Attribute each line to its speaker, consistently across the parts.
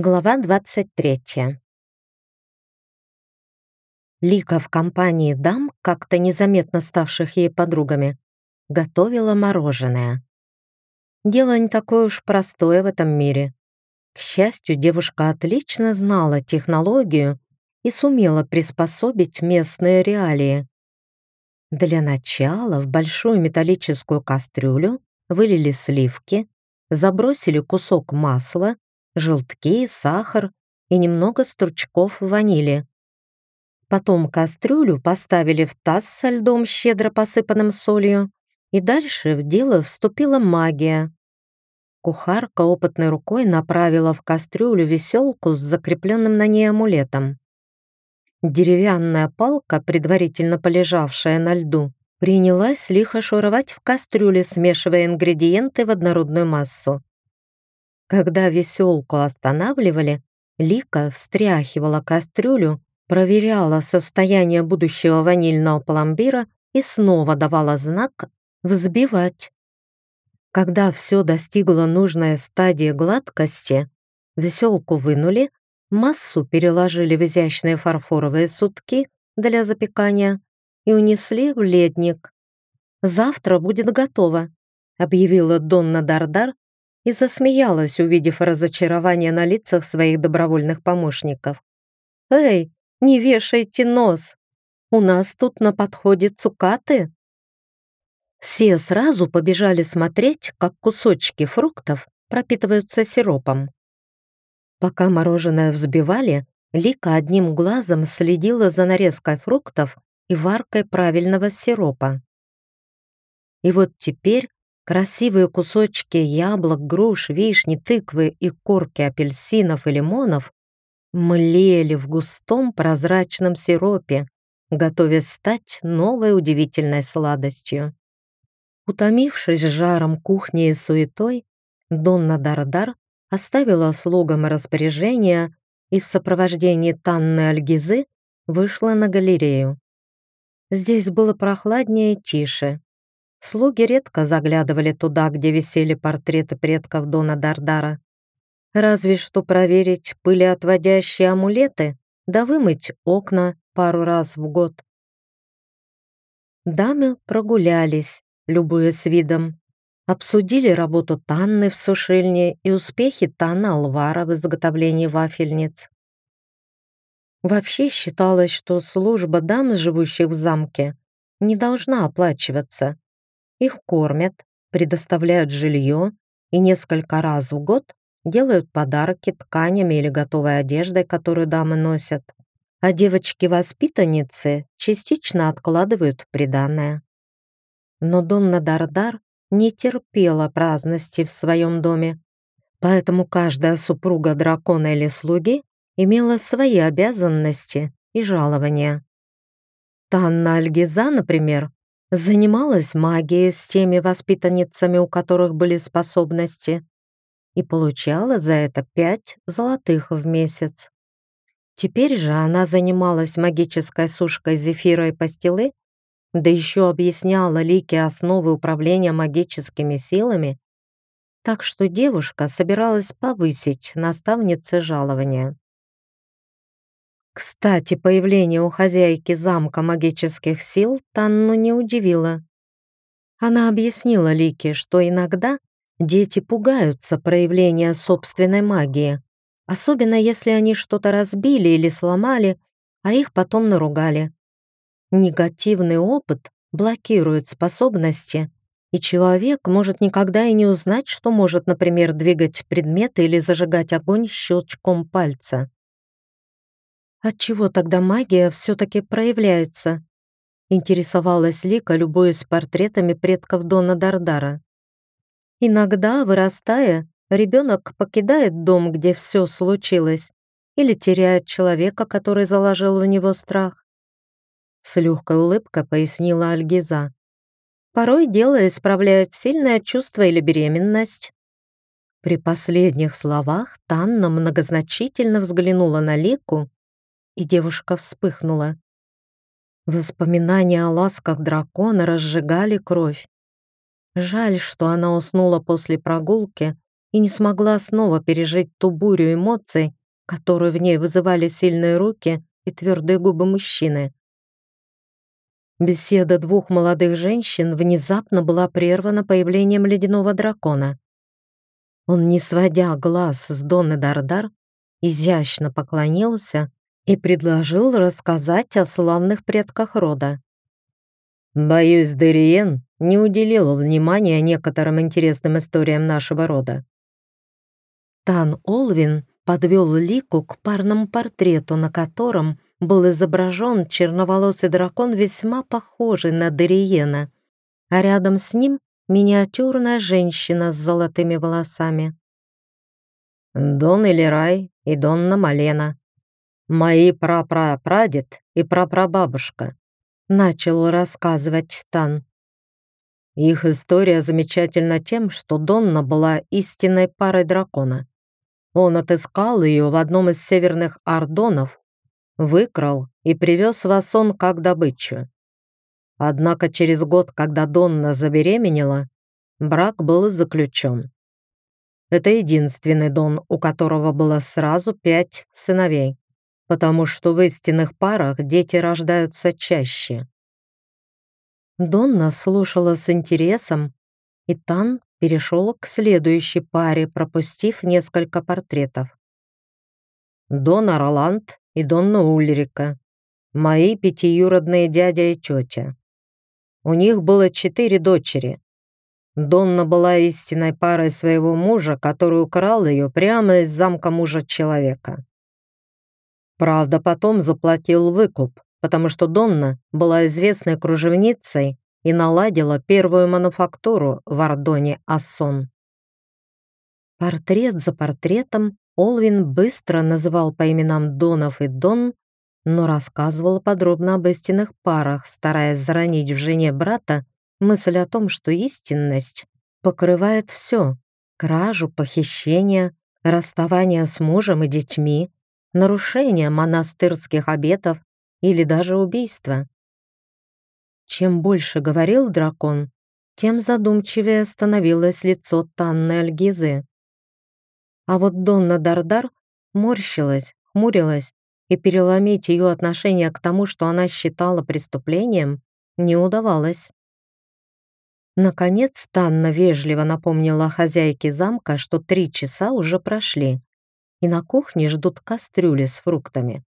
Speaker 1: Глава 23. Лика в компании дам, как-то незаметно ставших ей подругами, готовила мороженое. Дело не такое уж простое в этом мире. К счастью, девушка отлично знала технологию и сумела приспособить местные реалии. Для начала в большую металлическую кастрюлю вылили сливки, забросили кусок масла желтки, сахар и немного стручков ванили. Потом кастрюлю поставили в таз со льдом, щедро посыпанным солью, и дальше в дело вступила магия. Кухарка опытной рукой направила в кастрюлю веселку с закрепленным на ней амулетом. Деревянная палка, предварительно полежавшая на льду, принялась лихо шуровать в кастрюле, смешивая ингредиенты в однородную массу. Когда веселку останавливали, Лика встряхивала кастрюлю, проверяла состояние будущего ванильного пломбира и снова давала знак «взбивать». Когда все достигло нужной стадии гладкости, веселку вынули, массу переложили в изящные фарфоровые сутки для запекания и унесли в ледник. «Завтра будет готово», объявила Донна Дардар, и засмеялась, увидев разочарование на лицах своих добровольных помощников. «Эй, не вешайте нос! У нас тут на подходе цукаты!» Все сразу побежали смотреть, как кусочки фруктов пропитываются сиропом. Пока мороженое взбивали, Лика одним глазом следила за нарезкой фруктов и варкой правильного сиропа. И вот теперь Красивые кусочки яблок, груш, вишни, тыквы и корки апельсинов и лимонов млели в густом прозрачном сиропе, готовясь стать новой удивительной сладостью. Утомившись жаром кухни и суетой, Донна Дардар оставила слугам распоряжение и в сопровождении Танны Альгизы вышла на галерею. Здесь было прохладнее и тише. Слуги редко заглядывали туда, где висели портреты предков Дона Дардара. Разве что проверить пылеотводящие амулеты да вымыть окна пару раз в год. Дамы прогулялись, любуясь видом. Обсудили работу Танны в сушильне и успехи Танна Алвара в изготовлении вафельниц. Вообще считалось, что служба дам, живущих в замке, не должна оплачиваться. Их кормят, предоставляют жилье и несколько раз в год делают подарки тканями или готовой одеждой, которую дамы носят. А девочки-воспитанницы частично откладывают в приданное. Но Донна Дардар не терпела праздности в своем доме, поэтому каждая супруга дракона или слуги имела свои обязанности и жалования. Танна Альгиза, например, занималась магией с теми воспитанницами, у которых были способности, и получала за это пять золотых в месяц. Теперь же она занималась магической сушкой зефира и пастилы, да еще объясняла Лике основы управления магическими силами, так что девушка собиралась повысить наставнице жалования. Кстати, появление у хозяйки замка магических сил Танну не удивило. Она объяснила Лике, что иногда дети пугаются проявления собственной магии, особенно если они что-то разбили или сломали, а их потом наругали. Негативный опыт блокирует способности, и человек может никогда и не узнать, что может, например, двигать предметы или зажигать огонь щелчком пальца. Отчего тогда магия все-таки проявляется? Интересовалась Лика, любуясь портретами предков Дона Дардара. Иногда, вырастая, ребенок покидает дом, где все случилось, или теряет человека, который заложил в него страх. С легкой улыбкой пояснила Альгиза. Порой дело исправляет сильное чувство или беременность. При последних словах Танна многозначительно взглянула на Лику и девушка вспыхнула. Воспоминания о ласках дракона разжигали кровь. Жаль, что она уснула после прогулки, и не смогла снова пережить ту бурю эмоций, которую в ней вызывали сильные руки и твердые губы мужчины. Беседа двух молодых женщин внезапно была прервана появлением ледяного дракона. Он, не сводя глаз с Донны Дардар, изящно поклонился и предложил рассказать о славных предках рода. «Боюсь, Дериен не уделил внимания некоторым интересным историям нашего рода». Тан Олвин подвел Лику к парному портрету, на котором был изображен черноволосый дракон, весьма похожий на Дериена, а рядом с ним миниатюрная женщина с золотыми волосами. Дон Илирай и Донна Малена. Мои прапрапрадед и прапрабабушка. Начал рассказывать Тан. Их история замечательна тем, что Донна была истинной парой дракона. Он отыскал ее в одном из северных ордонов, выкрал и привез в Асон как добычу. Однако через год, когда Донна забеременела, брак был заключен. Это единственный Дон, у которого было сразу пять сыновей, потому что в истинных парах дети рождаются чаще. Донна слушала с интересом, и Тан перешел к следующей паре, пропустив несколько портретов. Дона Роланд и Донна Ульрика, мои пятиюродные дядя и тетя. У них было четыре дочери. Донна была истинной парой своего мужа, который украл ее прямо из замка мужа человека. Правда, потом заплатил выкуп, потому что Донна была известной кружевницей и наладила первую мануфактуру в Ордоне Ассон. Портрет за портретом Олвин быстро называл по именам Донов и Дон, но рассказывал подробно об истинных парах, стараясь заронить в жене брата мысль о том, что истинность покрывает все — кражу, похищение, расставание с мужем и детьми, нарушение монастырских обетов или даже убийство. Чем больше говорил дракон, тем задумчивее становилось лицо Танны Альгизы. А вот Донна Дардар морщилась, хмурилась, и переломить ее отношение к тому, что она считала преступлением, не удавалось. Наконец Танна вежливо напомнила хозяйке замка, что три часа уже прошли, и на кухне ждут кастрюли с фруктами.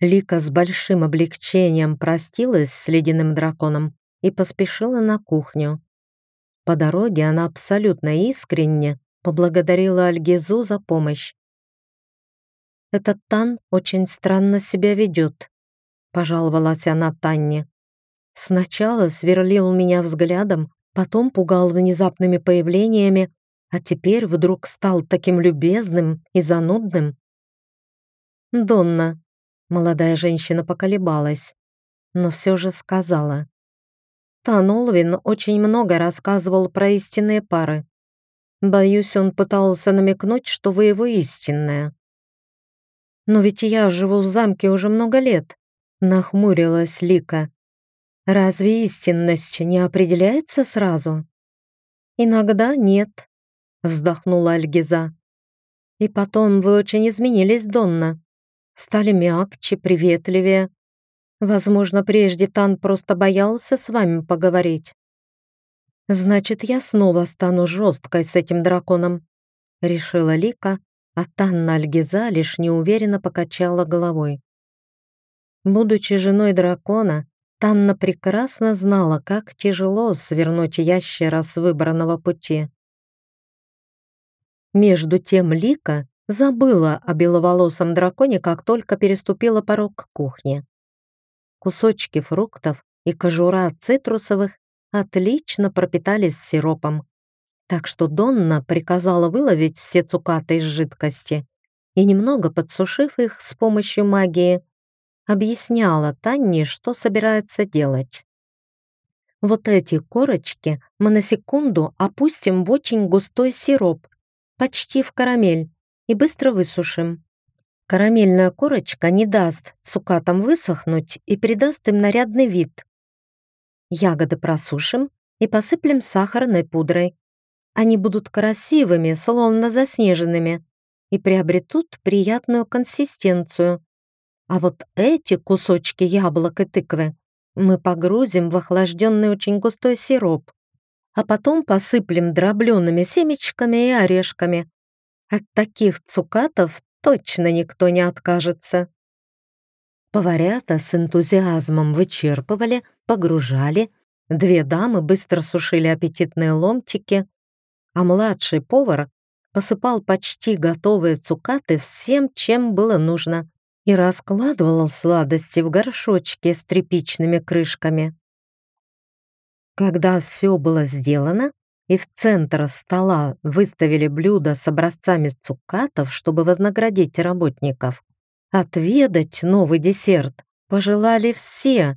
Speaker 1: Лика с большим облегчением простилась с ледяным драконом и поспешила на кухню. По дороге она абсолютно искренне поблагодарила Альгизу за помощь. «Этот Тан очень странно себя ведет», — пожаловалась она Танне. «Сначала сверлил меня взглядом, потом пугал внезапными появлениями, а теперь вдруг стал таким любезным и занудным». «Донна, Молодая женщина поколебалась, но все же сказала. Тан Олвин очень много рассказывал про истинные пары. Боюсь, он пытался намекнуть, что вы его истинная. Но ведь я живу в замке уже много лет, нахмурилась Лика. Разве истинность не определяется сразу? Иногда нет, вздохнула Альгиза. И потом вы очень изменились, Донна стали мягче, приветливее. Возможно, прежде Тан просто боялся с вами поговорить. Значит, я снова стану жесткой с этим драконом, решила Лика, а Танна Альгиза лишь неуверенно покачала головой. Будучи женой дракона, Танна прекрасно знала, как тяжело свернуть ящера с выбранного пути. Между тем Лика Забыла о беловолосом драконе, как только переступила порог кухни. Кусочки фруктов и кожура цитрусовых отлично пропитались сиропом, так что Донна приказала выловить все цукаты из жидкости и, немного подсушив их с помощью магии, объясняла Танне, что собирается делать. Вот эти корочки мы на секунду опустим в очень густой сироп, почти в карамель, и быстро высушим. Карамельная корочка не даст цукатам высохнуть и придаст им нарядный вид. Ягоды просушим и посыплем сахарной пудрой. Они будут красивыми, словно заснеженными, и приобретут приятную консистенцию. А вот эти кусочки яблок и тыквы мы погрузим в охлажденный очень густой сироп, а потом посыплем дробленными семечками и орешками. От таких цукатов точно никто не откажется. Поварята с энтузиазмом вычерпывали, погружали, две дамы быстро сушили аппетитные ломтики, а младший повар посыпал почти готовые цукаты всем, чем было нужно, и раскладывал сладости в горшочки с тряпичными крышками. Когда все было сделано, и в центр стола выставили блюдо с образцами цукатов, чтобы вознаградить работников, Отведать новый десерт пожелали все.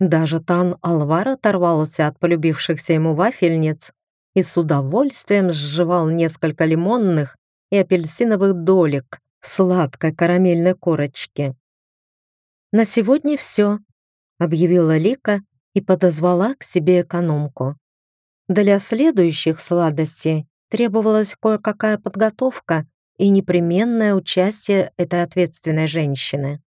Speaker 1: Даже Тан Алвар оторвался от полюбившихся ему вафельниц и с удовольствием сживал несколько лимонных и апельсиновых долек в сладкой карамельной корочке. «На сегодня все», — объявила Лика и подозвала к себе экономку. Для следующих сладостей требовалась кое-какая подготовка, и непременное участие этой ответственной женщины.